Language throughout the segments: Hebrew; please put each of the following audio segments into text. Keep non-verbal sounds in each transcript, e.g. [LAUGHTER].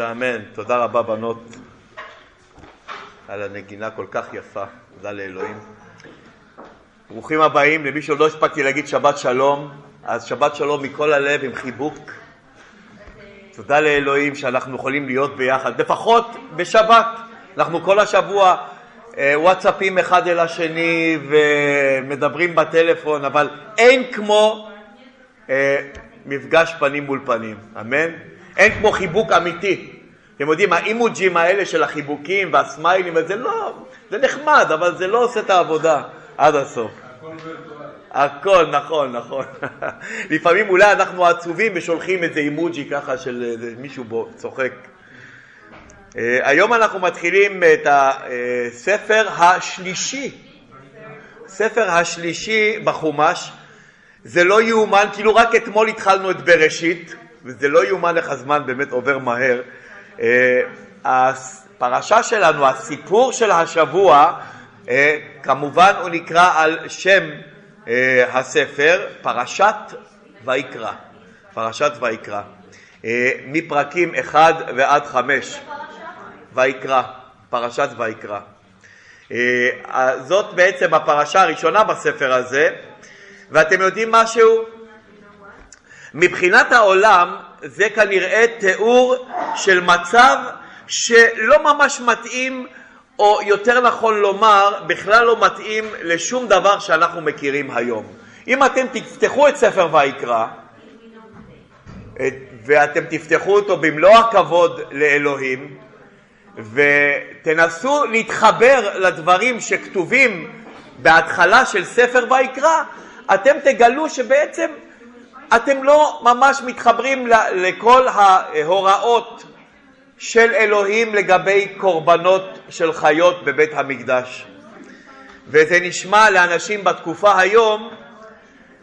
אמן ואמן. תודה רבה, בנות, על הנגינה כל כך יפה. תודה לאלוהים. ברוכים הבאים. למי שעוד לא הספקתי להגיד שבת שלום, אז שבת שלום מכל הלב עם חיבוק. תודה לאלוהים שאנחנו יכולים להיות ביחד, לפחות בשבת. אנחנו כל השבוע אה, וואטסאפים אחד אל השני ומדברים בטלפון, אבל אין כמו אה, מפגש פנים מול פנים, אמן? אין כמו חיבוק אמיתי. אתם יודעים, האימוג'ים האלה של החיבוקים והסמיילים, זה לא, זה נחמד, אבל זה לא עושה את העבודה עד הסוף. הכל, נכון, נכון. [LAUGHS] לפעמים אולי אנחנו עצובים ושולחים איזה אימוג'י ככה של מישהו בו צוחק. Uh, היום אנחנו מתחילים את הספר השלישי, ספר השלישי בחומש. זה לא יאומן, כאילו רק אתמול התחלנו את בראשית, וזה לא יאומן איך הזמן באמת עובר מהר. הפרשה שלנו, הסיפור של השבוע, uh, כמובן הוא נקרא על שם אה, הספר, פרשת ויקרא, פרשת ויקרא, אה, מפרקים 1 ועד 5, ויקרא, פרשת ויקרא. אה, זאת בעצם הפרשה הראשונה בספר הזה, ואתם יודעים משהו? מבחינת העולם זה כנראה תיאור של מצב שלא ממש מתאים או יותר נכון לומר, בכלל לא מתאים לשום דבר שאנחנו מכירים היום. אם אתם תפתחו את ספר ויקרא, ואתם תפתחו אותו במלוא הכבוד לאלוהים, ותנסו להתחבר לדברים שכתובים בהתחלה של ספר ויקרא, אתם תגלו שבעצם אתם לא ממש מתחברים לכל ההוראות של אלוהים לגבי קורבנות של חיות בבית המקדש. וזה נשמע לאנשים בתקופה היום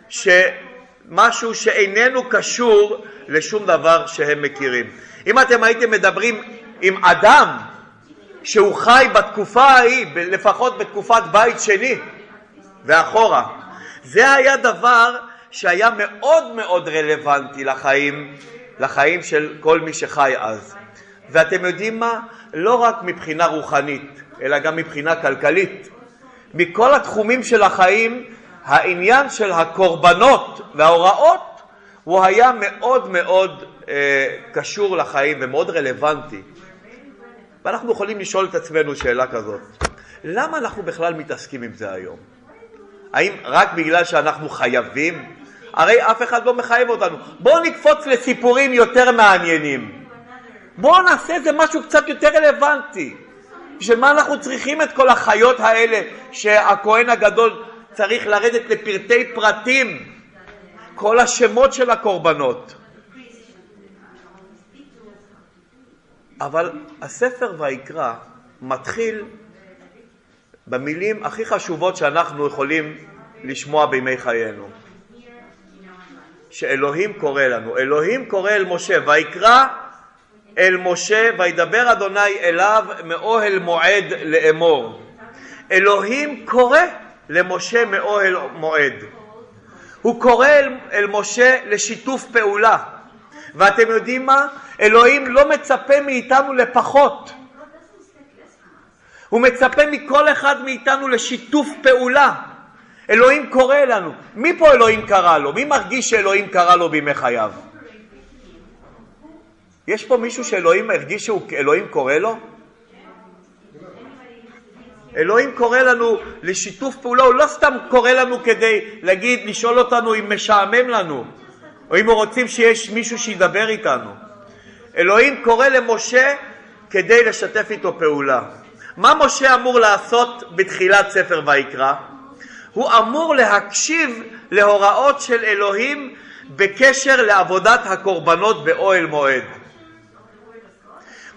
שמשהו שאיננו קשור לשום דבר שהם מכירים. אם אתם הייתם מדברים עם אדם שהוא חי בתקופה ההיא, לפחות בתקופת בית שני ואחורה, זה היה דבר שהיה מאוד מאוד רלוונטי לחיים, לחיים של כל מי שחי אז. ואתם יודעים מה? לא רק מבחינה רוחנית, אלא גם מבחינה כלכלית. מכל התחומים של החיים, העניין של הקורבנות וההוראות הוא היה מאוד מאוד אה, קשור לחיים ומאוד רלוונטי. ואנחנו יכולים לשאול את עצמנו שאלה כזאת, למה אנחנו בכלל מתעסקים עם זה היום? האם רק בגלל שאנחנו חייבים? הרי אף אחד לא מחייב אותנו. בואו נקפוץ לסיפורים יותר מעניינים. בואו נעשה איזה משהו קצת יותר רלוונטי. בשביל מה אנחנו צריכים את כל החיות האלה שהכהן הגדול צריך לרדת לפרטי פרטים, כל השמות של הקורבנות. אבל הספר ויקרא מתחיל במילים הכי חשובות שאנחנו יכולים לשמוע בימי חיינו. שאלוהים קורא לנו. אלוהים קורא אל משה, ויקרא אל משה וידבר אדוני אליו מאוהל מועד לאמור. אלוהים קורא למשה מאוהל מועד. הוא קורא אל, אל משה לשיתוף פעולה. ואתם יודעים מה? אלוהים לא מצפה מאיתנו לפחות. הוא מצפה מכל אחד מאיתנו לשיתוף פעולה. אלוהים קורא לנו. מי פה אלוהים קרא לו? מי מרגיש שאלוהים קרא לו בימי חייו? יש פה מישהו שאלוהים הרגיש שאלוהים קורא לו? אלוהים קורא לנו לשיתוף פעולה, הוא לא סתם קורא לנו כדי להגיד, לשאול אותנו אם משעמם לנו, או אם רוצים שיש מישהו שידבר איתנו. אלוהים קורא למשה כדי לשתף איתו פעולה. מה משה אמור לעשות בתחילת ספר ויקרא? הוא אמור להקשיב להוראות של אלוהים בקשר לעבודת הקורבנות באוהל מועד.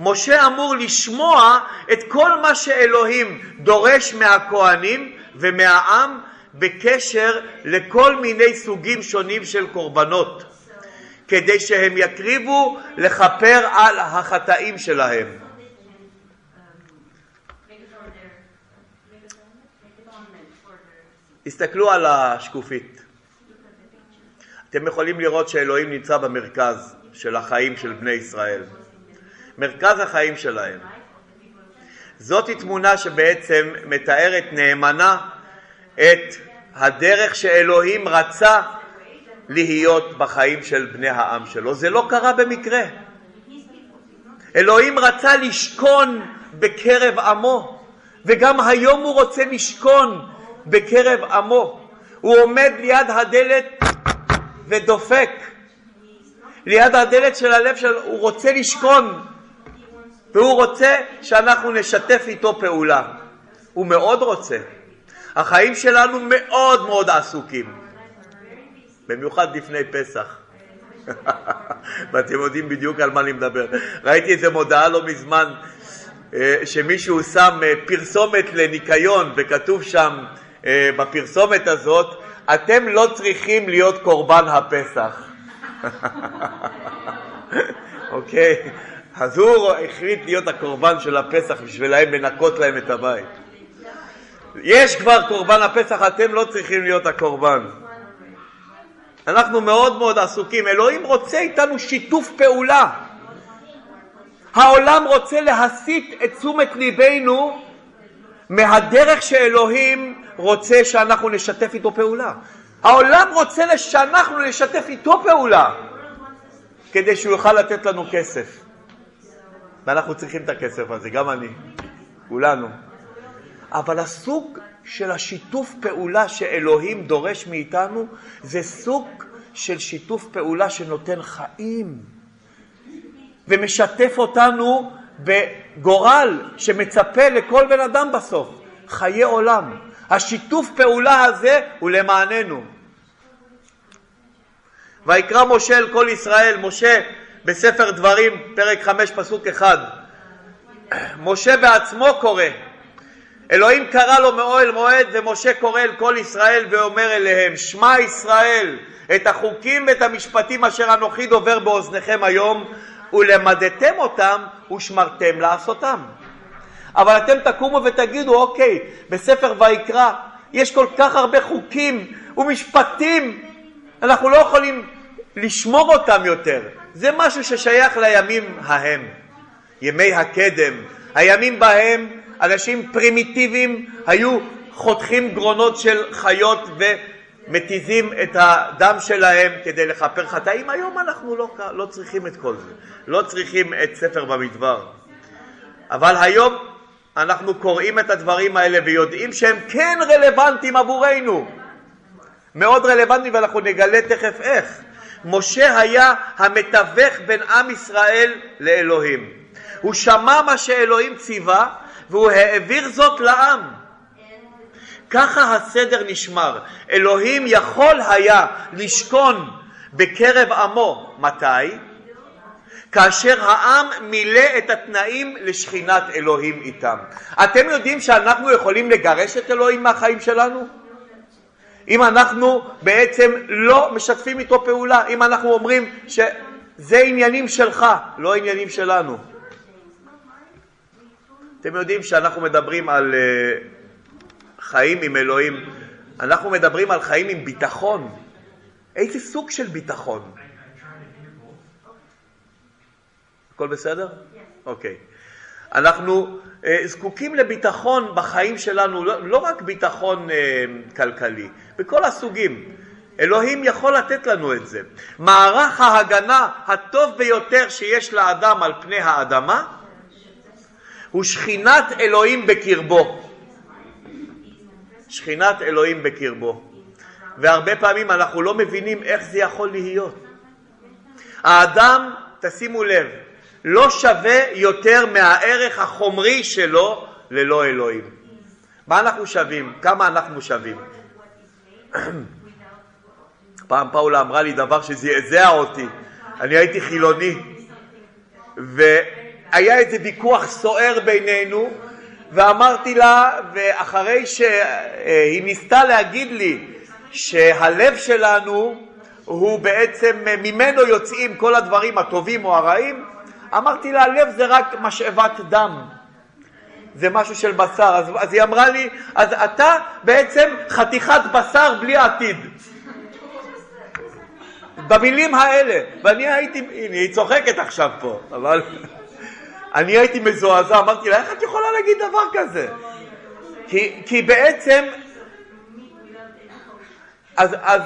משה אמור לשמוע את כל מה שאלוהים דורש מהכהנים ומהעם בקשר לכל מיני סוגים שונים של קורבנות, כדי שהם יקריבו לכפר על החטאים שלהם. תסתכלו על השקופית. אתם יכולים לראות שאלוהים נמצא במרכז של החיים של בני ישראל. מרכז החיים שלהם. זאת תמונה שבעצם מתארת נאמנה את הדרך שאלוהים רצה להיות בחיים של בני העם שלו. זה לא קרה במקרה. אלוהים רצה לשכון בקרב עמו, וגם היום הוא רוצה לשכון בקרב עמו. הוא עומד ליד הדלת ודופק. ליד הדלת של הלב שלו, הוא רוצה לשכון, והוא רוצה שאנחנו נשתף איתו פעולה. הוא מאוד רוצה. החיים שלנו מאוד מאוד עסוקים, במיוחד לפני פסח. [LAUGHS] ואתם יודעים בדיוק על מה אני מדבר. ראיתי איזה מודעה לא מזמן, אה, שמישהו שם אה, פרסומת לניקיון, וכתוב שם בפרסומת הזאת, אתם לא צריכים להיות קורבן הפסח. [LAUGHS] אוקיי? אז הוא החליט להיות הקורבן של הפסח בשבילם לנקות להם את הבית. יש כבר קורבן הפסח, אתם לא צריכים להיות הקורבן. אנחנו מאוד מאוד עסוקים. אלוהים רוצה איתנו שיתוף פעולה. העולם רוצה להסיט את תשומת ליבנו מהדרך שאלוהים רוצה שאנחנו נשתף איתו פעולה. העולם רוצה שאנחנו נשתף איתו פעולה כדי שהוא יוכל לתת לנו כסף. ואנחנו צריכים את הכסף הזה, גם אני, כולנו. אבל הסוג של השיתוף פעולה שאלוהים דורש מאיתנו זה סוג של שיתוף פעולה שנותן חיים ומשתף אותנו בגורל שמצפה לכל בן אדם בסוף, חיי עולם. השיתוף פעולה הזה הוא למעננו. ויקרא משה אל כל ישראל, משה בספר דברים, פרק 5, פסוק 1, משה בעצמו קורא, אלוהים קרא לו מאוהל מועד ומשה קורא אל כל ישראל ואומר אליהם, שמע ישראל, את החוקים ואת המשפטים אשר אנוכי דובר באוזניכם היום, ולמדתם אותם ושמרתם לעשותם. אבל אתם תקומו ותגידו, אוקיי, בספר ויקרא יש כל כך הרבה חוקים ומשפטים, אנחנו לא יכולים לשמור אותם יותר. זה משהו ששייך לימים ההם, ימי הקדם, הימים בהם אנשים פרימיטיביים היו חותכים גרונות של חיות ומתיזים את הדם שלהם כדי לכפר חטאים. היום אנחנו לא, לא צריכים את כל זה, לא צריכים את ספר במדבר. אבל היום אנחנו קוראים את הדברים האלה ויודעים שהם כן רלוונטיים עבורנו. מאוד רלוונטיים ואנחנו נגלה תכף איך. משה היה המתווך בין עם ישראל לאלוהים. הוא שמע מה שאלוהים ציווה והוא העביר זאת לעם. ככה הסדר נשמר. אלוהים יכול היה לשכון בקרב עמו. מתי? כאשר העם מילא את התנאים לשכינת אלוהים איתם. אתם יודעים שאנחנו יכולים לגרש את אלוהים מהחיים שלנו? אם אנחנו בעצם לא משתפים איתו פעולה, אם אנחנו אומרים שזה עניינים שלך, לא עניינים שלנו. אתם יודעים שאנחנו מדברים על uh, חיים עם אלוהים, אנחנו מדברים על חיים עם ביטחון. איזה סוג של ביטחון? הכל בסדר? אוקיי. אנחנו uh, זקוקים לביטחון בחיים שלנו, לא, לא רק ביטחון uh, כלכלי, בכל הסוגים. אלוהים יכול לתת לנו את זה. מערך ההגנה הטוב ביותר שיש לאדם על פני האדמה הוא שכינת אלוהים בקרבו. שכינת אלוהים בקרבו. והרבה פעמים אנחנו לא מבינים איך זה יכול להיות. האדם, תשימו לב, לא שווה יותר מהערך החומרי שלו ללא אלוהים. מה אנחנו שווים? כמה אנחנו שווים? [CLEARS THROAT] פעם פאולה אמרה לי דבר שזעזע אותי. אני הייתי חילוני, והיה איזה ויכוח סוער בינינו, ואמרתי לה, ואחרי שהיא ניסתה להגיד לי שהלב שלנו הוא בעצם, ממנו יוצאים כל הדברים הטובים או הרעים, אמרתי לה, הלב זה רק משאבת דם. זה משהו של בשר. אז, אז היא אמרה לי, אז אתה בעצם חתיכת בשר בלי עתיד. במילים האלה. ואני הייתי, הנה, היא צוחקת עכשיו פה, אבל... אני הייתי מזועזע, אמרתי לה, איך את יכולה להגיד דבר כזה? כי, בעצם, אז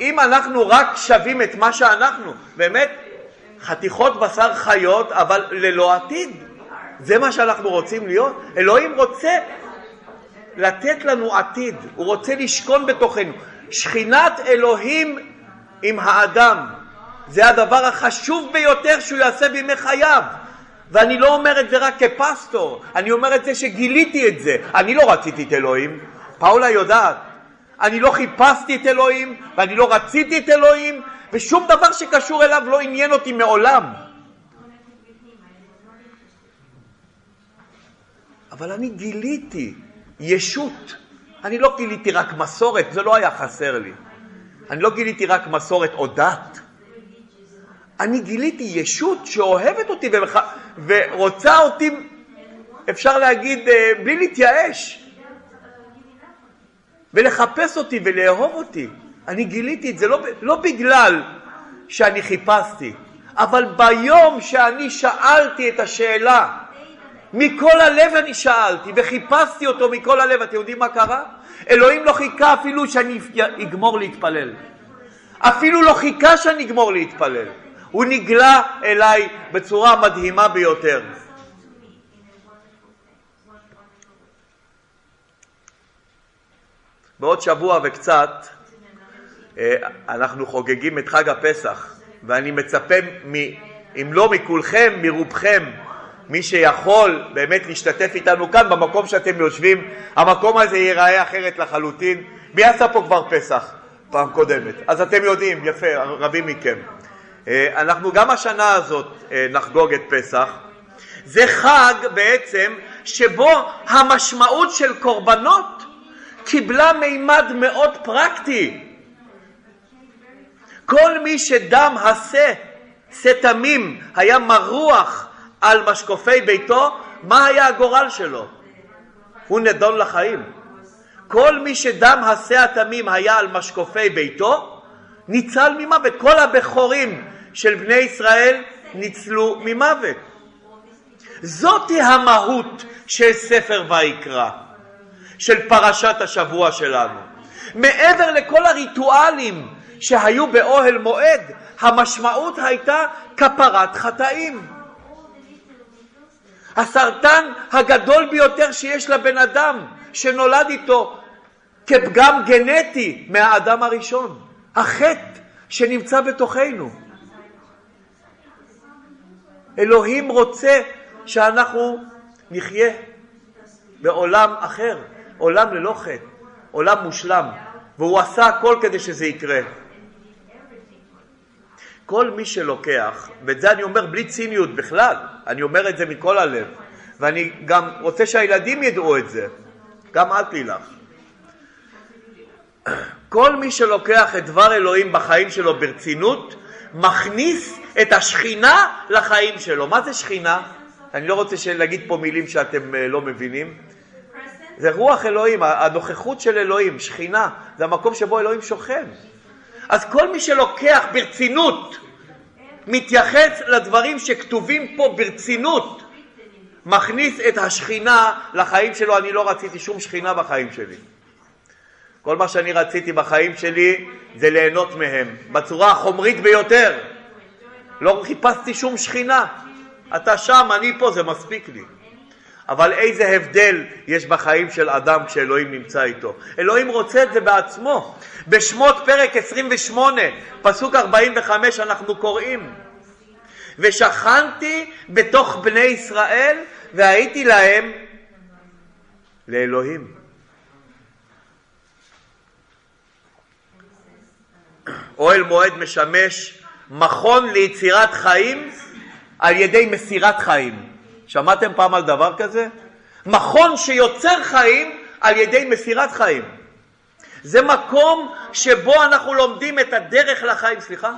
אם אנחנו רק שווים את מה שאנחנו, באמת, חתיכות בשר חיות, אבל ללא עתיד. זה מה שאנחנו רוצים להיות? אלוהים רוצה לתת לנו עתיד, הוא רוצה לשכון בתוכנו. שכינת אלוהים עם האדם, זה הדבר החשוב ביותר שהוא יעשה בימי חייו. ואני לא אומר את זה רק כפסטור, אני אומר את זה שגיליתי את זה. אני לא רציתי את אלוהים, פאולה יודעת. אני לא חיפשתי את אלוהים, ואני לא רציתי את אלוהים, ושום דבר שקשור אליו לא עניין אותי מעולם. אבל אני גיליתי ישות. אני לא גיליתי רק מסורת, זה לא היה חסר לי. אני לא גיליתי רק מסורת או דת. אני גיליתי ישות שאוהבת אותי ומח... ורוצה אותי, אפשר להגיד, אה, בלי להתייאש, ולחפש אותי ולאהוב אותי. אני גיליתי את זה לא, לא בגלל שאני חיפשתי, אבל ביום שאני שאלתי את השאלה, מכל הלב אני שאלתי וחיפשתי אותו מכל הלב, אתם יודעים מה קרה? אלוהים לא חיכה אפילו שאני אגמור להתפלל. אפילו לא חיכה שאני אגמור להתפלל. הוא נגלה אליי בצורה מדהימה ביותר. בעוד שבוע וקצת אה, אנחנו חוגגים את חג הפסח, ואני מצפה, מ, אם לא מכולכם, מרובכם, מי שיכול באמת להשתתף איתנו כאן במקום שאתם יושבים, המקום הזה ייראה אחרת לחלוטין. מי עשה פה כבר פסח פעם קודמת? אז אתם יודעים, יפה, רבים מכם. אה, אנחנו גם השנה הזאת אה, נחגוג את פסח. זה חג בעצם שבו המשמעות של קורבנות קיבלה מימד מאוד פרקטי. כל מי שדם השה, שה תמים, היה מרוח על משקופי ביתו, מה היה הגורל שלו? הוא נדון לחיים. כל מי שדם השה התמים היה על משקופי ביתו, ניצל ממוות. כל הבכורים של בני ישראל ניצלו ממוות. זאתי המהות של ספר ויקרא, של פרשת השבוע שלנו. מעבר לכל הריטואלים שהיו באוהל מועד, המשמעות הייתה כפרת חטאים. הסרטן הגדול ביותר שיש לבן אדם שנולד איתו כפגם גנטי מהאדם הראשון, החטא שנמצא בתוכנו. אלוהים רוצה שאנחנו נחיה בעולם אחר, עולם ללא חטא, עולם מושלם, והוא עשה הכל כדי שזה יקרה. כל מי שלוקח, ואת זה אני אומר בלי ציניות בכלל, אני אומר את זה מכל הלב, ואני גם רוצה שהילדים ידעו את זה, גם את לילך. כל מי שלוקח את דבר אלוהים בחיים שלו ברצינות, מכניס את השכינה לחיים שלו. מה זה שכינה? אני לא רוצה להגיד פה מילים שאתם אה, לא מבינים. זה רוח אלוהים, הנוכחות של אלוהים, שכינה, זה המקום שבו אלוהים שוכן. אז כל מי שלוקח ברצינות, מתייחס לדברים שכתובים פה ברצינות, מכניס את השכינה לחיים שלו. אני לא רציתי שום שכינה בחיים שלי. כל מה שאני רציתי בחיים שלי זה ליהנות מהם, בצורה החומרית ביותר. לא חיפשתי שום שכינה. אתה שם, אני פה, זה מספיק לי. אבל איזה הבדל יש בחיים של אדם כשאלוהים נמצא איתו. אלוהים רוצה את זה בעצמו. בשמות פרק 28, פסוק 45, אנחנו קוראים: ושכנתי בתוך בני ישראל והייתי להם לאלוהים. אוהל מועד משמש מכון ליצירת חיים על ידי מסירת חיים. שמעתם פעם על דבר כזה? מכון שיוצר חיים על ידי מסירת חיים. זה מקום שבו אנחנו לומדים את הדרך לחיים, סליחה?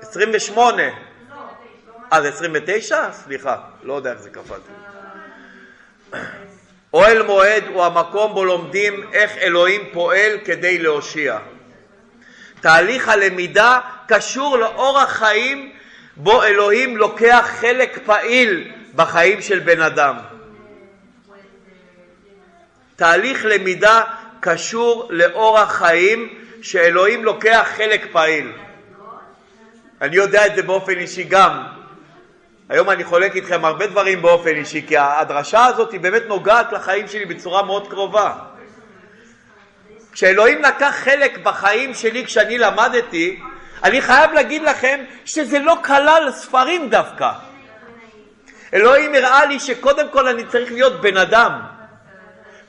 28. אה, זה 29? סליחה, לא יודע איך זה קפלתי. אוהל מועד הוא המקום בו לומדים איך אלוהים פועל כדי להושיע. תהליך הלמידה קשור לאורח חיים בו אלוהים לוקח חלק פעיל בחיים של בן אדם. תהליך למידה קשור לאורח חיים שאלוהים לוקח חלק פעיל. אני יודע את זה באופן אישי גם. היום אני חולק איתכם הרבה דברים באופן אישי, כי הדרשה הזאת היא באמת נוגעת לחיים שלי בצורה מאוד קרובה. כשאלוהים לקח חלק בחיים שלי כשאני למדתי, אני חייב להגיד לכם שזה לא כלל ספרים דווקא. אלוהים הראה לי שקודם כל אני צריך להיות בן אדם.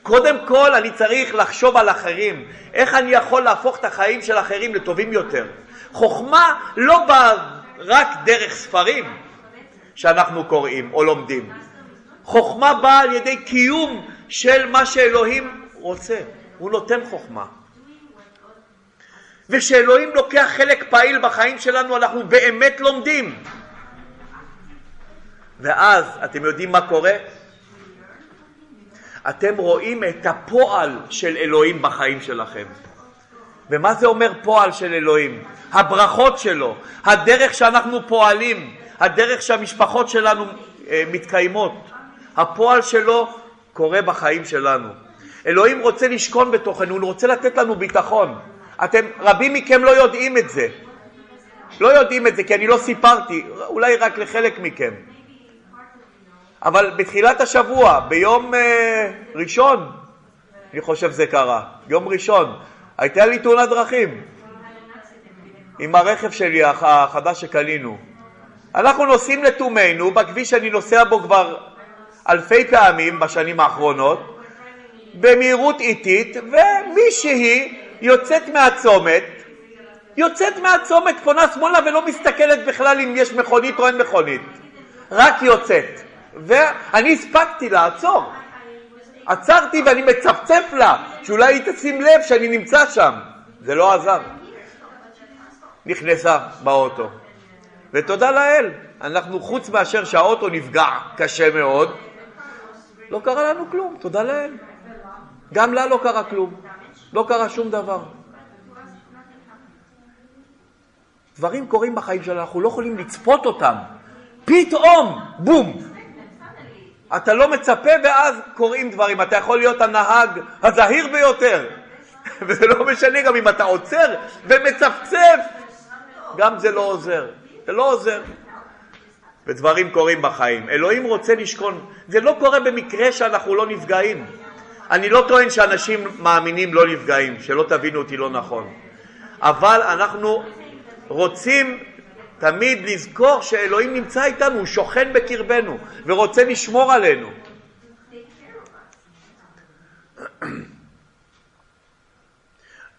קודם כל אני צריך לחשוב על אחרים, איך אני יכול להפוך את החיים של אחרים לטובים יותר. חוכמה לא באה רק דרך ספרים שאנחנו קוראים או לומדים. חוכמה באה על ידי קיום של מה שאלוהים רוצה, הוא נותן חוכמה. וכשאלוהים לוקח חלק פעיל בחיים שלנו אנחנו באמת לומדים. ואז אתם יודעים מה קורה? אתם רואים את הפועל של אלוהים בחיים שלכם. ומה זה אומר פועל של אלוהים? הברכות שלו, הדרך שאנחנו פועלים, הדרך שהמשפחות שלנו אה, מתקיימות, הפועל שלו קורה בחיים שלנו. אלוהים רוצה לשכון בתוכנו, הוא רוצה לתת לנו ביטחון. אתם, רבים מכם לא יודעים את זה. לא יודעים את זה כי אני לא סיפרתי, אולי רק לחלק מכם. אבל בתחילת השבוע, ביום אה, ראשון, אני חושב זה קרה, יום ראשון, הייתה לי תאונת דרכים עם הרכב שלי החדש שקנינו. אנחנו נוסעים לתומנו בכביש שאני נוסע בו כבר אלפי פעמים בשנים האחרונות, במהירות איטית, ומישהי יוצאת מהצומת, יוצאת מהצומת, פונה שמאלה ולא מסתכלת בכלל אם יש מכונית או אין מכונית, רק יוצאת. ואני הספקתי לעצור. עצרתי ואני מצפצף לה, שאולי היא תשים לב שאני נמצא שם. זה לא עזר. נכנסה באוטו. ותודה לאל, אנחנו חוץ מאשר שהאוטו נפגע קשה מאוד, לא קרה לנו כלום, תודה לאל. גם לה לא קרה כלום, לא קרה שום דבר. דברים קורים בחיים שלנו, אנחנו לא יכולים לצפות אותם. פתאום, בום, אתה לא מצפה ואז קורים דברים. אתה יכול להיות הנהג הזהיר ביותר, [LAUGHS] וזה לא משנה גם אם אתה עוצר ומצפצף, גם זה לא עוזר. זה לא עוזר. ודברים קורים בחיים. אלוהים רוצה לשכון. זה לא קורה במקרה שאנחנו לא נפגעים. אני לא טוען שאנשים מאמינים לא נפגעים, שלא תבינו אותי לא נכון. אבל אנחנו רוצים תמיד לזכור שאלוהים נמצא איתנו, הוא שוכן בקרבנו ורוצה לשמור עלינו. [CLEARS THROAT]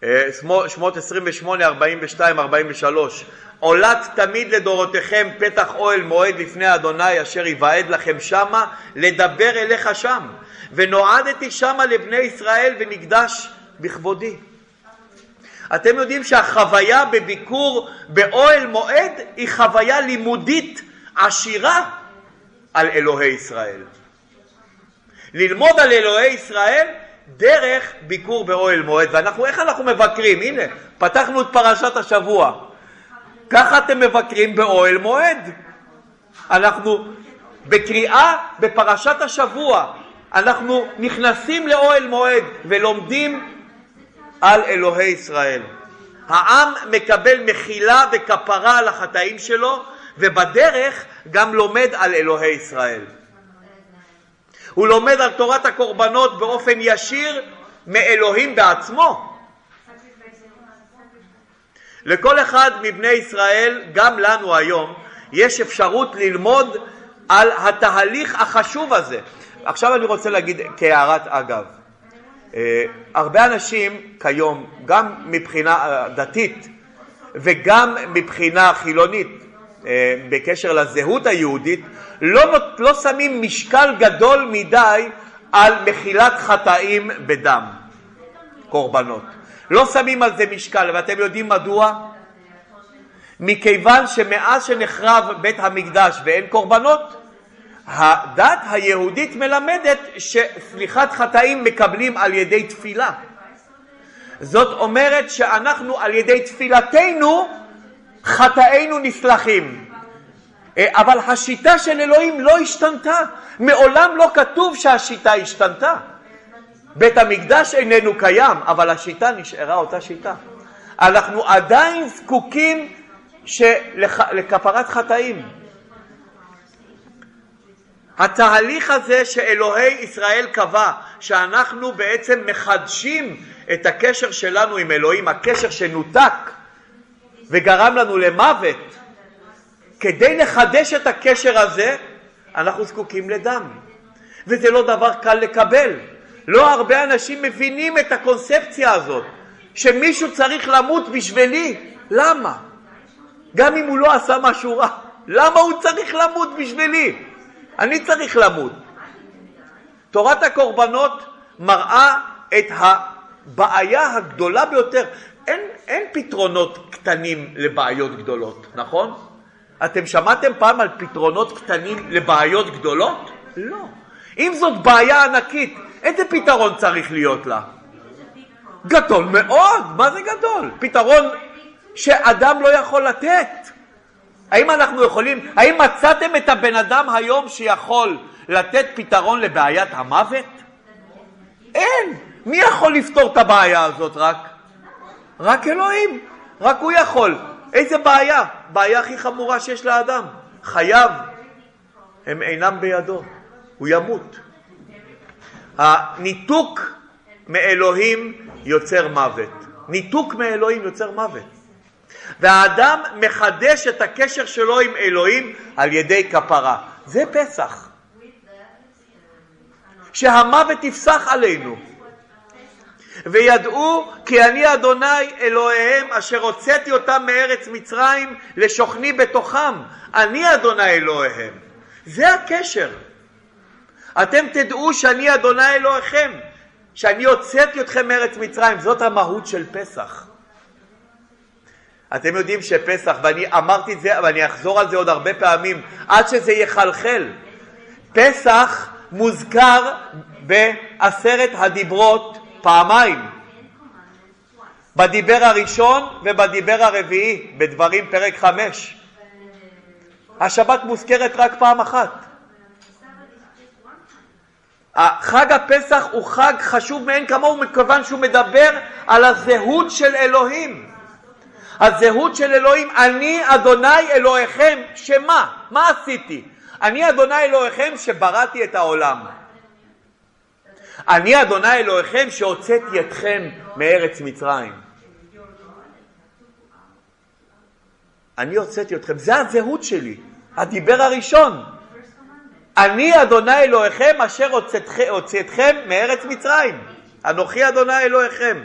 אה, שמות 28, 42, 43 עולת תמיד לדורותיכם פתח אוהל מועד לפני אדוני אשר יוועד לכם שמה לדבר אליך שם. ונועדתי שמה לבני ישראל ונקדש בכבודי אתם יודעים שהחוויה בביקור באוהל מועד היא חוויה לימודית עשירה על אלוהי ישראל. ללמוד על אלוהי ישראל דרך ביקור באוהל מועד. ואנחנו, איך אנחנו מבקרים? הנה, פתחנו את פרשת השבוע. ככה אתם מבקרים באוהל מועד. אנחנו בקריאה בפרשת השבוע, אנחנו נכנסים לאוהל מועד ולומדים על אלוהי ישראל. העם מקבל מחילה וכפרה על החטאים שלו, ובדרך גם לומד על אלוהי ישראל. הוא לומד על תורת הקורבנות באופן ישיר מאלוהים בעצמו. לכל אחד מבני ישראל, גם לנו היום, יש אפשרות ללמוד על התהליך החשוב הזה. עכשיו אני רוצה להגיד כהערת אגב, הרבה אנשים כיום, גם מבחינה אה, דתית וגם מבחינה חילונית, אה, בקשר לזהות היהודית, לא, לא שמים משקל גדול מדי על מחילת חטאים בדם, קורבנות. לא שמים על זה משקל, ואתם יודעים מדוע? מכיוון שמאז שנחרב בית המקדש ואין קורבנות, הדת היהודית מלמדת שסליחת חטאים מקבלים על ידי תפילה. זאת אומרת שאנחנו על ידי תפילתנו חטאינו נסלחים. אה, אבל השיטה של אלוהים לא השתנתה. מעולם לא כתוב שהשיטה השתנתה. בית המקדש איננו קיים, אבל השיטה נשארה אותה שיטה. אנחנו עדיין זקוקים לכפרת חטאים. התהליך הזה שאלוהי ישראל קבע, שאנחנו בעצם מחדשים את הקשר שלנו עם אלוהים, הקשר שנותק וגרם לנו למוות, כדי לחדש את הקשר הזה, אנחנו זקוקים לדם. וזה לא דבר קל לקבל. לא הרבה אנשים מבינים את הקונספציה הזאת, שמישהו צריך למות בשבילי. למה? גם אם הוא לא עשה משהו רע. למה הוא צריך למות בשבילי? אני צריך למות. תורת הקורבנות מראה את הבעיה הגדולה ביותר. אין, אין פתרונות קטנים לבעיות גדולות, נכון? אתם שמעתם פעם על פתרונות קטנים לבעיות גדולות? לא. אם זאת בעיה ענקית, איזה פתרון צריך להיות לה? גדול מאוד, מה זה גדול? פתרון שאדם לא יכול לתת. האם אנחנו יכולים, האם מצאתם את הבן אדם היום שיכול לתת פתרון לבעיית המוות? אין. מי יכול לפתור את הבעיה הזאת רק? רק אלוהים. רק הוא יכול. איזה בעיה? בעיה הכי חמורה שיש לאדם. חייו הם אינם בידו. הוא ימות. הניתוק מאלוהים יוצר מוות. ניתוק מאלוהים יוצר מוות. והאדם מחדש את הקשר שלו עם אלוהים על ידי כפרה. זה פסח. שהמוות יפסח עלינו. וידעו כי אני אדוני אלוהיהם אשר הוצאתי אותם מארץ מצרים לשוכני בתוכם. אני אדוני אלוהיהם. זה הקשר. אתם תדעו שאני אדוני אלוהיכם, שאני הוצאתי אתכם מארץ מצרים. זאת המהות של פסח. אתם יודעים שפסח, ואני אמרתי את זה, ואני אחזור על זה עוד הרבה פעמים, עד שזה יחלחל. פסח מוזכר בעשרת הדיברות פעמיים. בדיבר הראשון ובדיבר הרביעי, בדברים פרק חמש. השבת מוזכרת רק פעם אחת. חג הפסח הוא חג חשוב מאין כמוהו מכיוון שהוא מדבר על הזהות של אלוהים. הזהות של אלוהים, אני אדוני אלוהיכם, שמה? מה עשיתי? אני אדוני אלוהיכם שבראתי את העולם. אני אדוני אלוהיכם שהוצאתי אתכם מארץ מצרים. אני הוצאתי אתכם, זה הזהות שלי, הדיבר הראשון. אני אדוני אלוהיכם אשר הוציא אתכם מארץ מצרים. אנוכי אדוני אלוהיכם.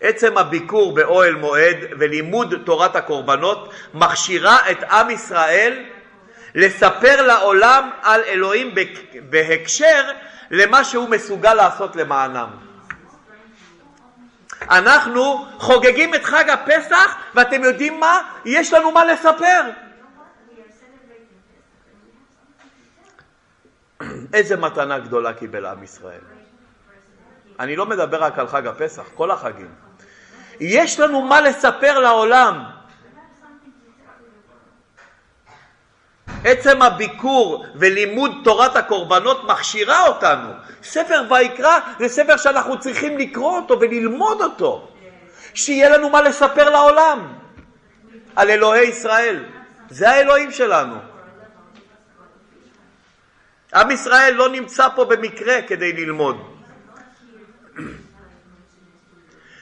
עצם הביקור באוהל מועד ולימוד תורת הקורבנות מכשירה את עם ישראל לספר לעולם על אלוהים בהקשר למה שהוא מסוגל לעשות למענם. אנחנו חוגגים את חג הפסח ואתם יודעים מה? יש לנו מה לספר. איזה מתנה גדולה קיבל עם ישראל. אני לא מדבר רק על חג הפסח, כל החגים. יש לנו מה לספר לעולם. עצם הביקור ולימוד תורת הקורבנות מכשירה אותנו. ספר ויקרא זה ספר שאנחנו צריכים לקרוא אותו וללמוד אותו. שיהיה לנו מה לספר לעולם על אלוהי ישראל. זה האלוהים שלנו. עם ישראל לא נמצא פה במקרה כדי ללמוד.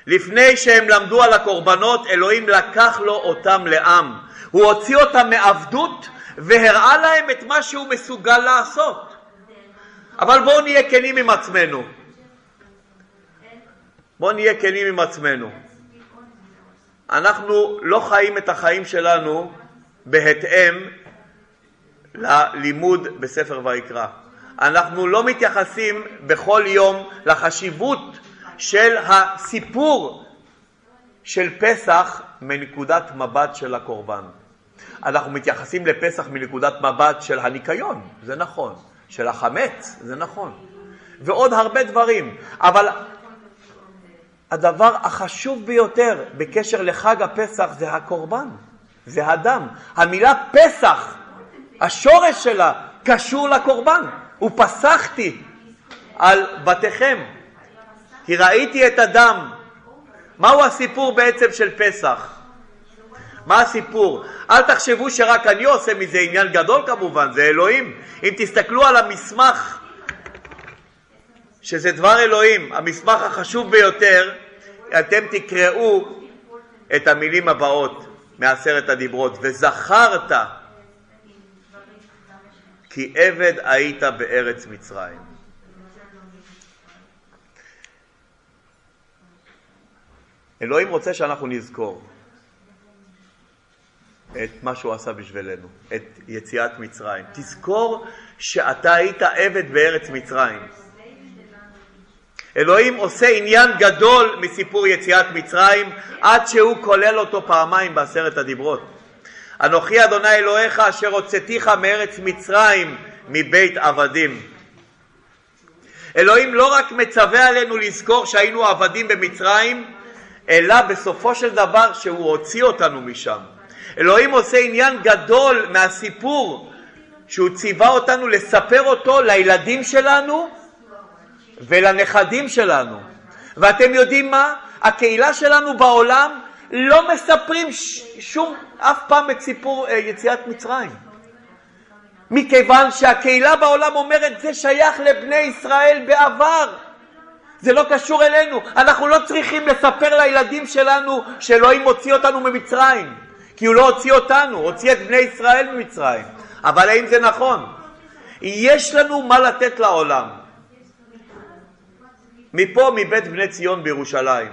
לפני שהם למדו על הקורבנות, אלוהים לקח לו אותם לעם. הוא הוציא אותם מעבדות והראה להם את מה שהוא מסוגל לעשות. אבל בואו נהיה כנים עם עצמנו. בואו נהיה כנים עם עצמנו. אנחנו לא חיים את החיים שלנו בהתאם ללימוד בספר ויקרא. אנחנו לא מתייחסים בכל יום לחשיבות של הסיפור של פסח מנקודת מבט של הקורבן. אנחנו מתייחסים לפסח מנקודת מבט של הניקיון, זה נכון, של החמץ, זה נכון, ועוד הרבה דברים, אבל הדבר החשוב ביותר בקשר לחג הפסח זה הקורבן, זה הדם. המילה פסח, השורש שלה קשור לקורבן. ופסחתי על בתיכם, כי ראיתי את הדם. מהו הסיפור בעצם של פסח? מה הסיפור? אל תחשבו שרק אני עושה מזה עניין גדול כמובן, זה אלוהים. אם תסתכלו על המסמך, שזה דבר אלוהים, המסמך החשוב ביותר, אתם תקראו את המילים הבאות מעשרת הדיברות, וזכרת כי עבד היית בארץ מצרים. אלוהים רוצה שאנחנו נזכור את מה שהוא עשה בשבילנו, את יציאת מצרים. תזכור שאתה היית עבד בארץ מצרים. אלוהים עושה עניין גדול מסיפור יציאת מצרים עד שהוא כולל אותו פעמיים בעשרת הדיברות. אנוכי אדוני אלוהיך אשר הוצאתיך מארץ מצרים מבית עבדים. אלוהים לא רק מצווה עלינו לזכור שהיינו עבדים במצרים, אלא בסופו של דבר שהוא הוציא אותנו משם. אלוהים עושה עניין גדול מהסיפור שהוא ציווה אותנו לספר אותו לילדים שלנו ולנכדים שלנו. ואתם יודעים מה? הקהילה שלנו בעולם לא מספרים שום, אף פעם את סיפור אה, יציאת מצרים. מכיוון שהקהילה בעולם אומרת זה שייך לבני ישראל בעבר. זה לא קשור אלינו. אנחנו לא צריכים לספר לילדים שלנו שאלוהים הוציא אותנו ממצרים. כי הוא לא הוציא אותנו, הוציא את בני ישראל ממצרים. אבל האם זה נכון? יש לנו מה לתת לעולם. מפה, מבית בני ציון בירושלים.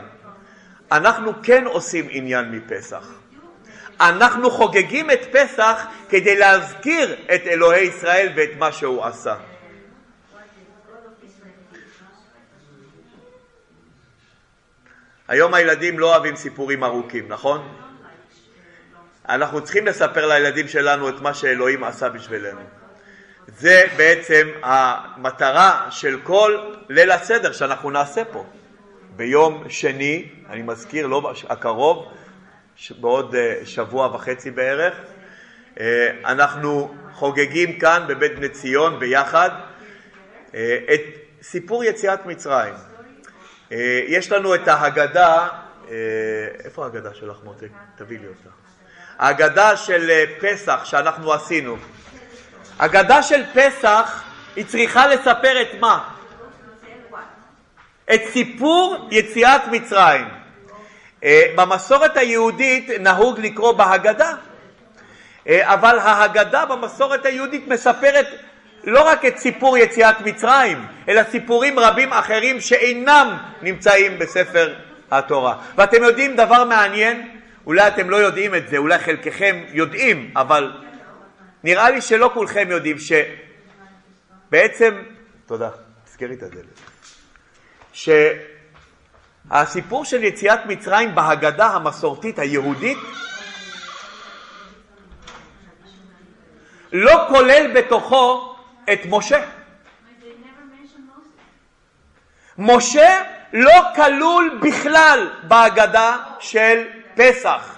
אנחנו כן עושים עניין מפסח. אנחנו חוגגים את פסח כדי להזכיר את אלוהי ישראל ואת מה שהוא עשה. היום הילדים לא אוהבים סיפורים ארוכים, נכון? אנחנו צריכים לספר לילדים שלנו את מה שאלוהים עשה בשבילנו. זה בעצם המטרה של כל ליל הסדר שאנחנו נעשה פה. ביום שני, אני מזכיר, לא הקרוב, בעוד אה, שבוע וחצי בערך, אה, אנחנו חוגגים כאן בבית בני ציון ביחד אה, את סיפור יציאת מצרים. יש לנו את ההגדה, איפה ההגדה שלך מותק? תביא לי אותה. ההגדה של פסח שאנחנו עשינו. הגדה של פסח היא צריכה לספר את מה? את סיפור יציאת מצרים. אה, במסורת היהודית נהוג לקרוא בהגדה, אה, אבל ההגדה במסורת היהודית מספרת לא רק את סיפור יציאת מצרים, אלא סיפורים רבים אחרים שאינם נמצאים בספר התורה. ואתם יודעים דבר מעניין? אולי אתם לא יודעים את זה, אולי חלקכם יודעים, אבל נראה לי שלא כולכם יודעים שבעצם, תודה, תזכרי את הדלת. שהסיפור של יציאת מצרים בהגדה המסורתית היהודית לא כולל בתוכו את משה. משה לא כלול בכלל בהגדה של פסח.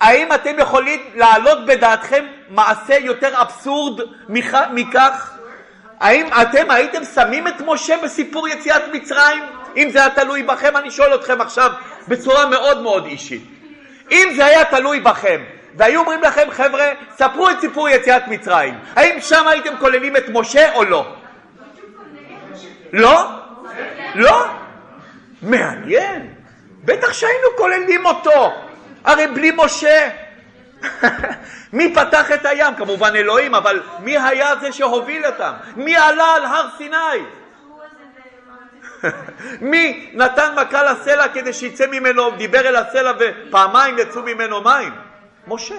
האם אתם יכולים להעלות בדעתכם מעשה יותר אבסורד מכך? האם אתם הייתם שמים את משה בסיפור יציאת מצרים? אם זה היה תלוי בכם, אני שואל אתכם עכשיו בצורה מאוד מאוד אישית. אם זה היה תלוי בכם, והיו אומרים לכם, חבר'ה, ספרו את סיפור יציאת מצרים, האם שם הייתם כוללים את משה או לא? לא? לא? מעניין. בטח שהיינו כוללים אותו. הרי בלי משה [LAUGHS] מי פתח את הים? כמובן אלוהים, אבל מי היה זה שהוביל אותם? מי עלה על הר סיני? [LAUGHS] מי נתן מכה לסלע כדי שיצא ממנו, דיבר אל הסלע ופעמיים יצאו ממנו מים? משה.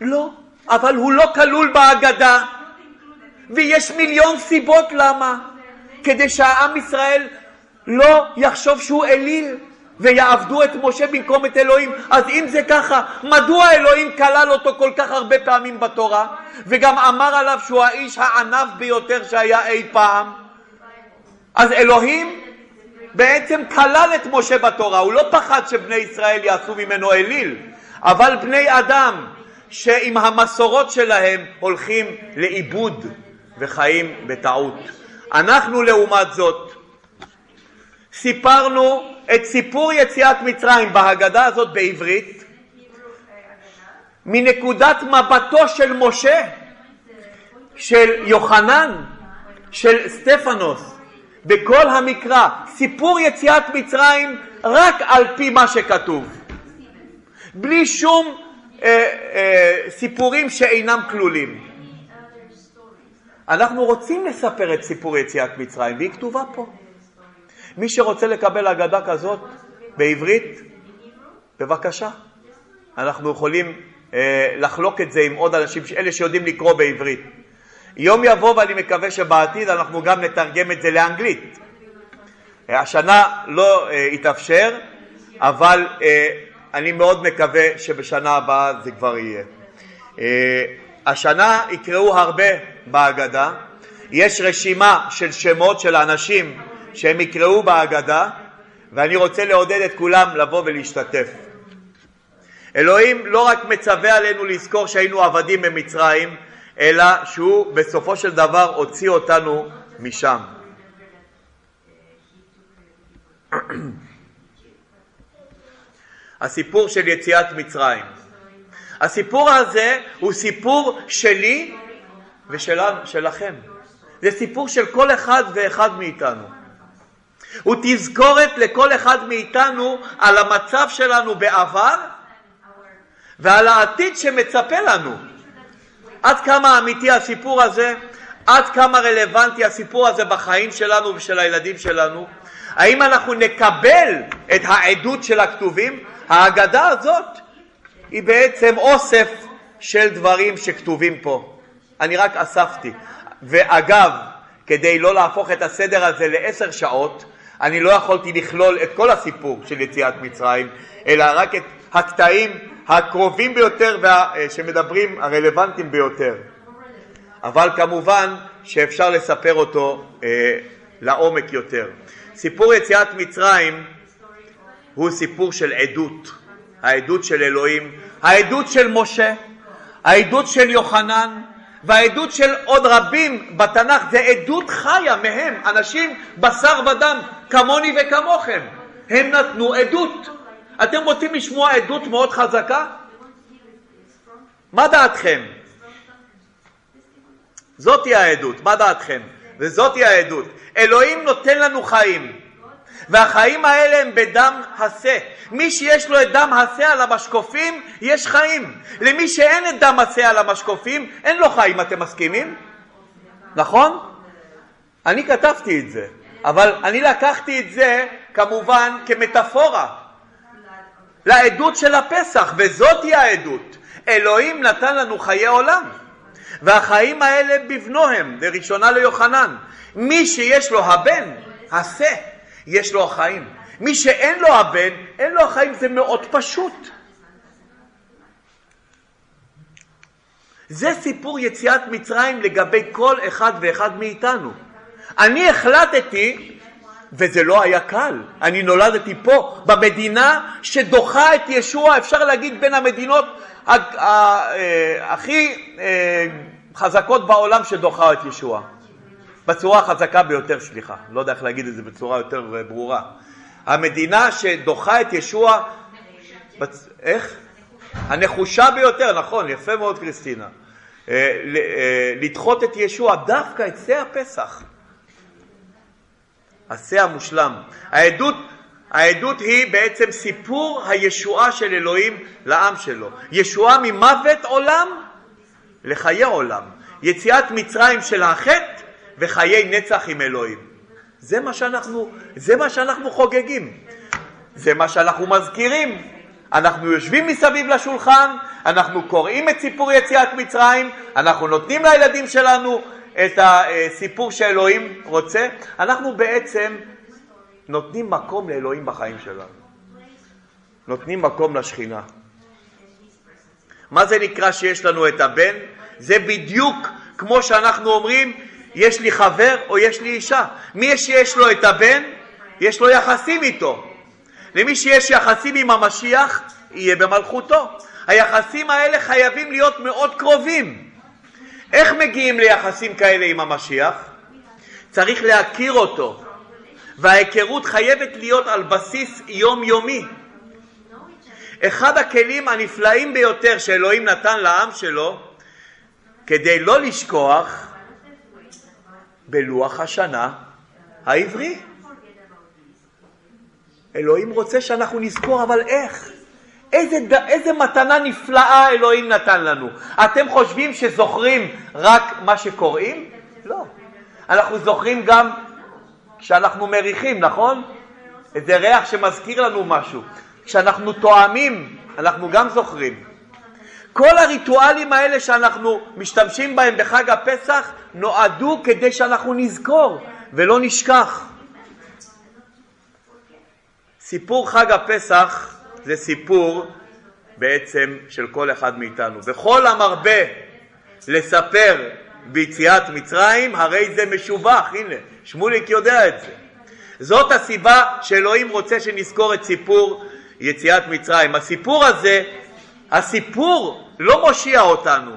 לא, אבל הוא לא כלול בהגדה, ויש מיליון סיבות למה, כדי שהעם ישראל לא יחשוב שהוא אליל. ויעבדו את משה במקום את אלוהים. אז אם זה ככה, מדוע אלוהים כלל אותו כל כך הרבה פעמים בתורה, וגם אמר עליו שהוא האיש הענב ביותר שהיה אי פעם? אז אלוהים בעצם כלל את משה בתורה, הוא לא פחד שבני ישראל יעשו ממנו אליל, אבל בני אדם שעם המסורות שלהם הולכים לאיבוד וחיים בטעות. אנחנו לעומת זאת סיפרנו את סיפור יציאת מצרים בהגדה הזאת בעברית מנקודת מבטו של משה, של יוחנן, של סטפנוס, בכל המקרא, סיפור יציאת מצרים רק על פי מה שכתוב, בלי שום אה, אה, סיפורים שאינם כלולים. אנחנו רוצים לספר את סיפור יציאת מצרים, והיא כתובה פה. מי שרוצה לקבל אגדה כזאת בעברית, בבקשה. אנחנו יכולים אה, לחלוק את זה עם עוד אנשים, אלה שיודעים לקרוא בעברית. יום יבוא ואני מקווה שבעתיד אנחנו גם נתרגם את זה לאנגלית. אה, השנה לא אה, יתאפשר, אבל אה, אני מאוד מקווה שבשנה הבאה זה כבר יהיה. השנה יקראו הרבה בהגדה, יש רשימה של שמות של אנשים שהם יקראו בהגדה, ואני רוצה לעודד את כולם לבוא ולהשתתף. אלוהים לא רק מצווה עלינו לזכור שהיינו עבדים במצרים, אלא שהוא בסופו של דבר הוציא אותנו משם. [CLEARS THROAT] הסיפור של יציאת מצרים. הסיפור הזה הוא סיפור שלי ושלכם. זה סיפור של כל אחד ואחד מאיתנו. הוא תזכורת לכל אחד מאיתנו על המצב שלנו בעבר ועל העתיד שמצפה לנו. עד כמה אמיתי הסיפור הזה, עד כמה רלוונטי הסיפור הזה בחיים שלנו ושל הילדים שלנו. האם אנחנו נקבל את העדות של הכתובים? ההגדה הזאת היא בעצם אוסף של דברים שכתובים פה. אני רק אספתי. ואגב, כדי לא להפוך את הסדר הזה לעשר שעות, אני לא יכולתי לכלול את כל הסיפור של יציאת מצרים, אלא רק את הקטעים הקרובים ביותר וה... שמדברים, הרלוונטיים ביותר. אבל כמובן שאפשר לספר אותו אה, לעומק יותר. סיפור יציאת מצרים הוא סיפור של עדות, העדות של אלוהים, העדות של משה, העדות של יוחנן, והעדות של עוד רבים בתנ"ך זה עדות חיה מהם, אנשים בשר ודם כמוני וכמוכם, הם נתנו עדות. אתם רוצים לשמוע עדות מאוד חזקה? מה דעתכם? זאתי העדות, מה דעתכם? וזאתי העדות. אלוהים נותן לנו חיים, והחיים האלה הם בדם השה. מי שיש לו את דם השה על המשקופים, יש חיים. למי שאין את דם השה על המשקופים, אין לו חיים. אתם מסכימים? נכון? אני כתבתי את זה, אבל אני לקחתי את זה כמובן כמטאפורה לעדות של הפסח, וזאתי העדות. אלוהים נתן לנו חיי עולם, והחיים האלה בבנו הם, לראשונה ליוחנן. מי שיש לו הבן, השה, יש לו החיים. מי שאין לו הבן, אין לו החיים, זה מאוד פשוט. זה סיפור יציאת מצרים לגבי כל אחד ואחד מאיתנו. אני החלטתי, וזה לא היה קל, אני נולדתי פה, במדינה שדוחה את ישוע, אפשר להגיד בין המדינות אה, הכי אה, חזקות בעולם שדוחה את ישוע. בצורה החזקה ביותר, סליחה, לא יודע איך להגיד את זה בצורה יותר אה, ברורה. המדינה שדוחה את ישוע, בצ... איך? הנחושה ביותר, נכון, יפה מאוד קריסטינה. לדחות את ישוע דווקא את שיא הפסח. השיא המושלם. העדות, העדות היא בעצם סיפור הישועה של אלוהים לעם שלו. ישועה ממוות עולם לחיי עולם. יציאת מצרים של החטא וחיי נצח עם אלוהים. זה מה שאנחנו, זה מה שאנחנו חוגגים, זה מה שאנחנו מזכירים. אנחנו יושבים מסביב לשולחן, אנחנו קוראים את סיפור יציאת מצרים, אנחנו נותנים לילדים שלנו את הסיפור שאלוהים רוצה, אנחנו בעצם נותנים מקום לאלוהים בחיים שלנו. נותנים מקום לשכינה. מה זה נקרא שיש לנו את הבן? זה בדיוק כמו שאנחנו אומרים, יש לי חבר או יש לי אישה. מי שיש לו את הבן, יש לו יחסים איתו. למי שיש יחסים עם המשיח, יהיה במלכותו. היחסים האלה חייבים להיות מאוד קרובים. איך מגיעים ליחסים כאלה עם המשיח? צריך להכיר אותו, וההיכרות חייבת להיות על בסיס יומיומי. אחד הכלים הנפלאים ביותר שאלוהים נתן לעם שלו כדי לא לשכוח בלוח השנה העברי. אלוהים רוצה שאנחנו נזכור, אבל איך? איזה, איזה מתנה נפלאה אלוהים נתן לנו. אתם חושבים שזוכרים רק מה שקוראים? לא. אנחנו זוכרים גם כשאנחנו מריחים, נכון? איזה ריח שמזכיר לנו משהו. כשאנחנו תואמים, אנחנו גם זוכרים. כל הריטואלים האלה שאנחנו משתמשים בהם בחג הפסח נועדו כדי שאנחנו נזכור ולא נשכח. סיפור חג הפסח זה סיפור בעצם של כל אחד מאיתנו. וכל המרבה לספר ביציאת מצרים, הרי זה משובח, הנה, שמוליק יודע את זה. זאת הסיבה שאלוהים רוצה שנזכור את סיפור יציאת מצרים. הסיפור הזה, הסיפור לא מושיע אותנו,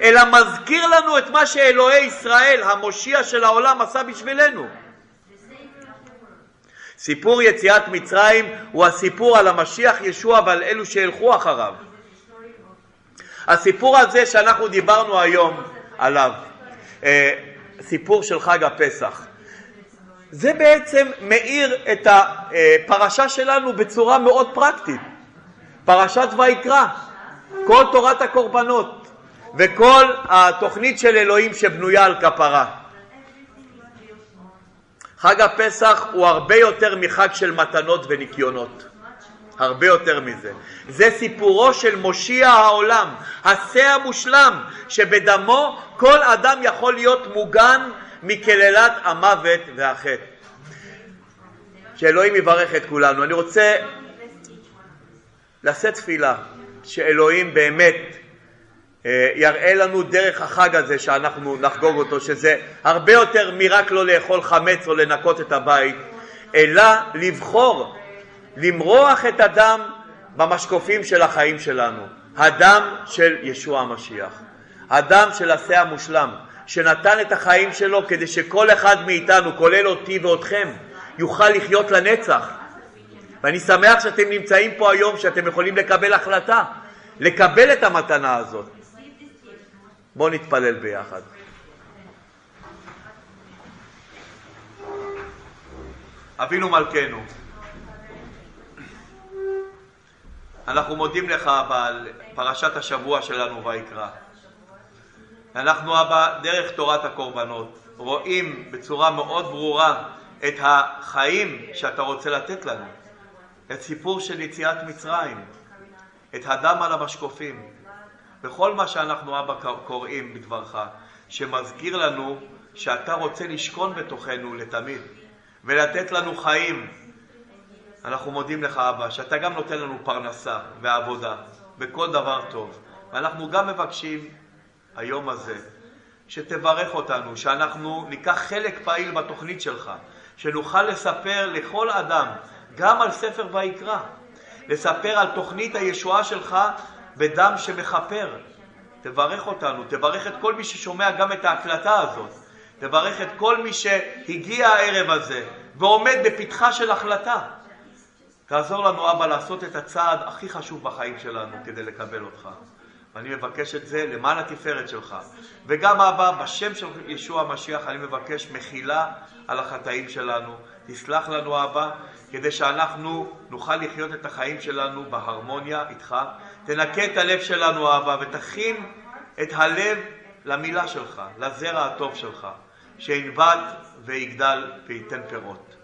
אלא מזכיר לנו את מה שאלוהי ישראל, המושיע של העולם, עשה בשבילנו. סיפור יציאת מצרים הוא הסיפור על המשיח ישוע ועל אלו שילכו אחריו. הסיפור הזה שאנחנו דיברנו היום עליו, אה, סיפור של חג הפסח, זה בעצם מאיר את הפרשה שלנו בצורה מאוד פרקטית. פרשת ויקרא, כל תורת הקורבנות וכל התוכנית של אלוהים שבנויה על כפרה. חג הפסח הוא הרבה יותר מחג של מתנות וניקיונות. הרבה יותר מזה. זה סיפורו של מושיע העולם, השה המושלם, שבדמו כל אדם יכול להיות מוגן מקללת המוות והחטא. שאלוהים יברך את כולנו. אני רוצה לשאת תפילה, שאלוהים באמת יראה לנו דרך החג הזה שאנחנו נחגוג אותו, שזה הרבה יותר מרק לא לאכול חמץ או לנקות את הבית, אלא לבחור, למרוח את הדם במשקופים של החיים שלנו, הדם של ישוע המשיח, הדם של השה המושלם, שנתן את החיים שלו כדי שכל אחד מאיתנו, כולל אותי ואותכם, יוכל לחיות לנצח. ואני שמח שאתם נמצאים פה היום, שאתם יכולים לקבל החלטה, לקבל את המתנה הזאת. בואו נתפלל ביחד. אבינו מלכנו, אנחנו מודים לך על פרשת השבוע שלנו ויקרא. אנחנו אבא, דרך תורת הקורבנות, רואים בצורה מאוד ברורה את החיים שאתה רוצה לתת לנו, את סיפור של יציאת מצרים, את הדם על המשקופים, וכל מה שאנחנו אבא קוראים בדברך, שמזכיר לנו שאתה רוצה לשכון בתוכנו לתמיד ולתת לנו חיים. אנחנו מודים לך אבא שאתה גם נותן לנו פרנסה ועבודה וכל דבר טוב ואנחנו גם מבקשים היום הזה שתברך אותנו, שאנחנו ניקח חלק פעיל בתוכנית שלך, שנוכל לספר לכל אדם, גם על ספר ויקרא, לספר על תוכנית הישועה שלך בדם שמכפר. תברך אותנו, תברך את כל מי ששומע גם את ההקלטה הזאת, תברך את כל מי שהגיע הערב הזה ועומד בפתחה של החלטה. תעזור לנו, אבא, לעשות את הצעד הכי חשוב בחיים שלנו כדי לקבל אותך. ואני מבקש את זה למען התפארת שלך. וגם, אבא, בשם של ישוע המשיח אני מבקש מחילה על החטאים שלנו. תסלח לנו, אבא, כדי שאנחנו נוכל לחיות את החיים שלנו בהרמוניה איתך. תנקה את הלב שלנו, אבא, ותכין את הלב למילה שלך, לזרע הטוב שלך, שינבט ויגדל וייתן פירות.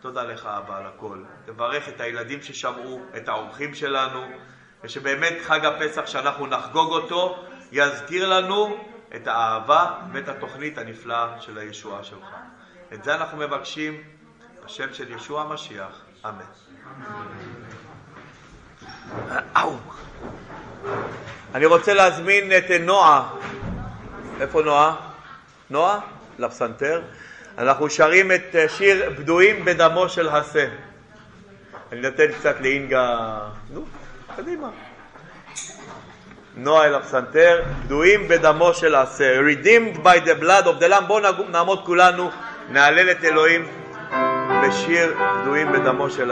תודה לך, אבא, על הכל. תברך את הילדים ששמעו, את האורחים שלנו, ושבאמת חג הפסח שאנחנו נחגוג אותו, יזכיר לנו את האהבה ואת התוכנית הנפלאה של הישועה שלך. את זה אנחנו מבקשים בשם של ישוע המשיח, אמן. אני רוצה להזמין את נועה, איפה נועה? נועה? לפסנתר. אנחנו שרים את שיר בדויים בדמו של השה. אני נותן קצת לאינגה, נו, קדימה. נועה אל הפסנתר, בדויים בדמו של השה. Redeemed by the blood of the lamb. בואו נעמוד כולנו, נהלל את אלוהים בשיר בדויים בדמו של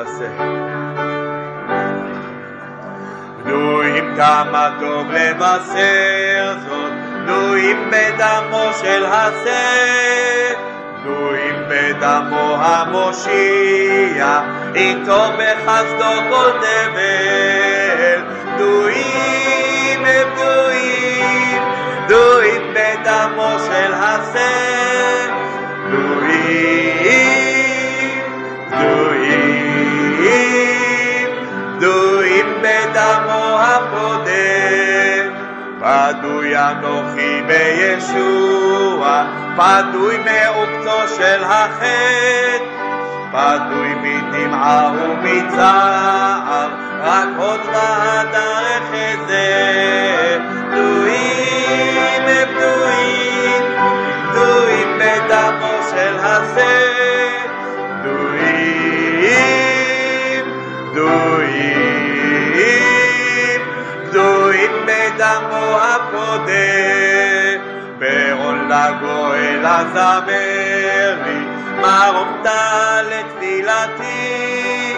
Du im Tam Adom Levaser Zod Du im Bedamo Shel Haser Du im Bedamo Hamoshia Ito Bechazdo Kol Tebel Du im Du im Du im Bedamo Shel Haser im הפודה, פדוי אנוכי בישוע, פדוי מעוקצו של החטא, פדוי מדמעה ומצער, רק עוד והדר חסד, פדויים פדויים, פדויים בדמו של השא, בדמו הפודה, בעול לגואל הזמרי, מרום לתפילתי,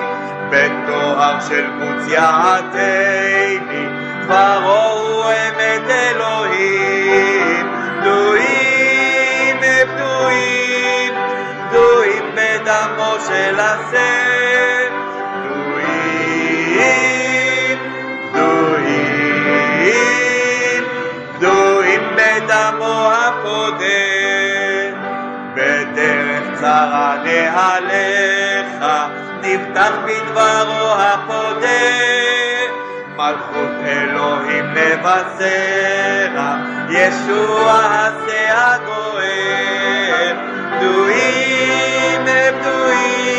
בתואר של קוץ יעתני, דברו הוא אמת אלוהים, פדויים, פדויים, פדויים בדמו של השה, הפודה, בדרך צרה נעליך, נפתח בדברו הפודה, מלכות אלוהים לבשרה, ישוע עשה הגואל, פדויים פדויים, פדויים,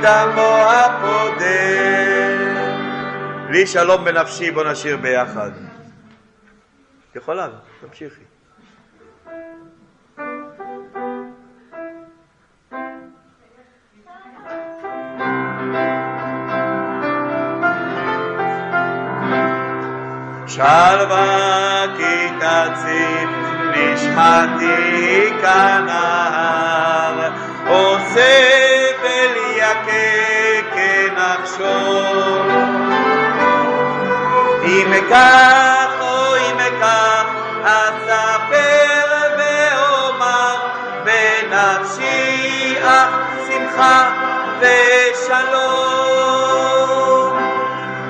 בדמו הפודה. לי שלום בנפשי, בוא נשיר ביחד. את יכולה, תמשיכי. שלווה כי תציב נשמתי כנהר, עושה כנחשון. אם אקח או אם אקח, אספר ואומר, בנפשי אך שמחה ושלום.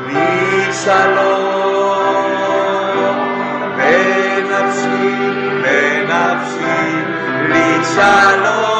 לי שלום, בנפשי, בנפשי, לי שלום,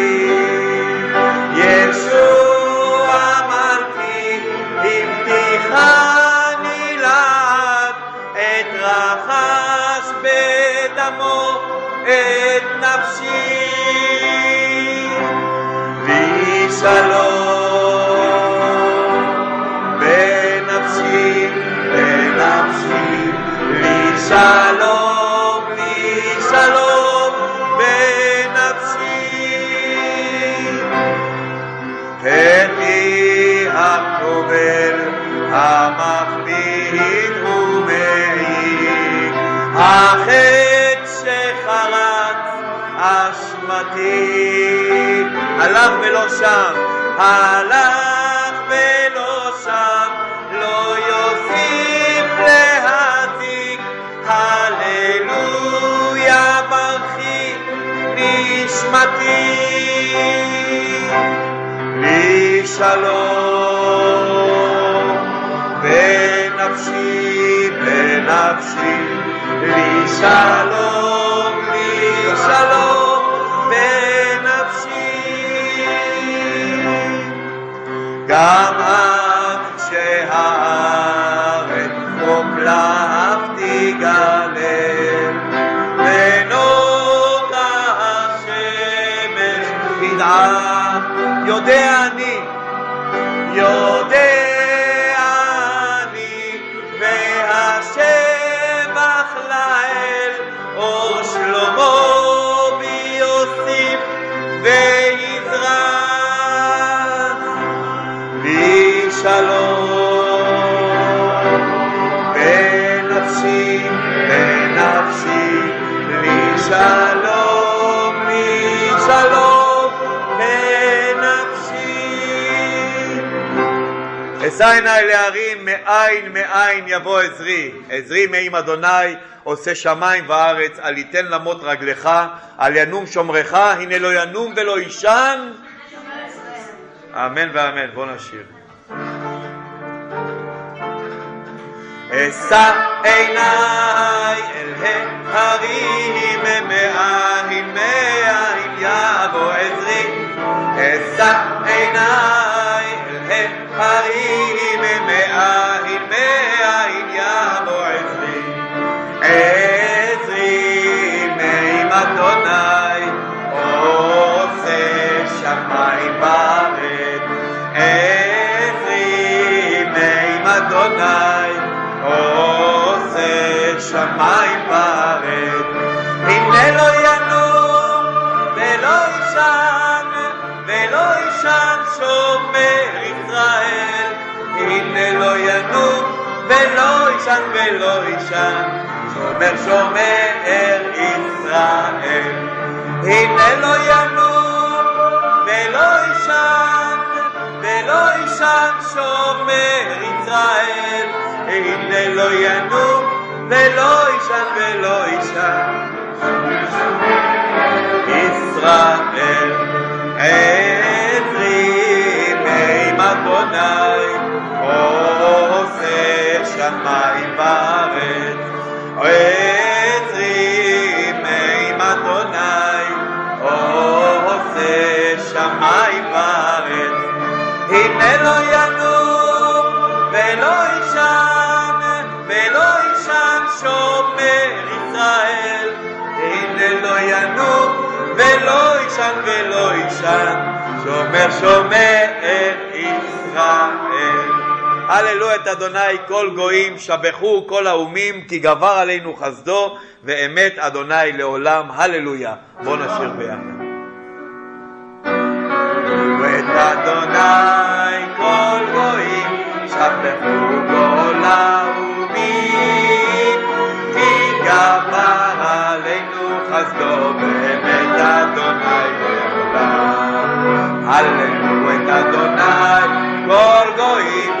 החטא שחרץ אשמתי, הלך ולא שם, הלך ולא שם, לא יוסיף להזיק, הללויה ברכי נשמתי. לי שלום בנפשי, בנפשי, לי שלום, לי שלום בנפשי. גם אף שהארץ חוקלת תיגלל, ונוגה השמש ידעה, יודע עיניי להרים, מאין מאין יבוא עזרי. עזרי מעם אדוני, עושה שמיים וארץ, אל יתן למות רגלך, אל ינום שומרך, הנה לא ינום ולא יישן. אמן ואמן. בואו נשיר. אשא עיניי אל ההרים, מאין מאין יבוא עזרי. אשא עיניי אל ההרים, מאין מאין יבוא עזרי. עזרי מעם אדוני, עושה שמיים בארץ. עזרי מעם אדוני, עושה שמיים בארץ. הנה לא ינום הנה לא ינום ולא יישן ולא יישן, שומר שומר ישראל. הנה לא ינום ולא יישן, ולא יישן שומר ישראל. הנה לא ינום ולא יישן ולא יישן. ישראל עזרי מעם אדוני עושה שמיים בארץ עזרי מעם אדוני עושה שמיים בארץ. הנה לא ינום ולא יישן ולא יישן שומר ישראל. הנה לא ינום ולא יישן ולא יישן שומר שומר ישראל הללו את אדוני כל גויים שבחו כל האומים כי גבר עלינו חסדו ואמת אדוני לעולם הללויה. בואו נשיר ביחד. ואת אדוני כל גויים שבחו כל האומים כי גבר עלינו חסדו באמת אדוני לעולם. הללו את אדוני כל גויים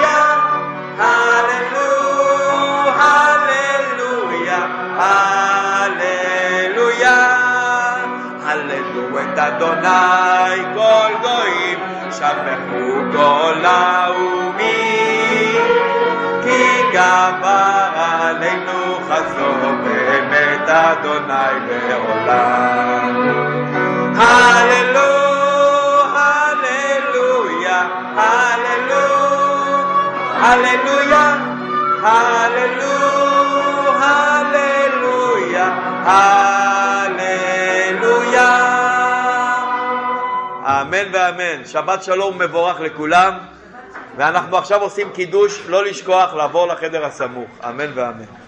את אדוני כל גויים, שבחו כל האומים. כי גבר עלינו חזור באמת אדוני לעולם. הללו, הללויה, הללו, הללויה, אמן ואמן. שבת שלום מבורך לכולם. ואנחנו עכשיו עושים קידוש, לא לשכוח לעבור לחדר הסמוך. אמן ואמן.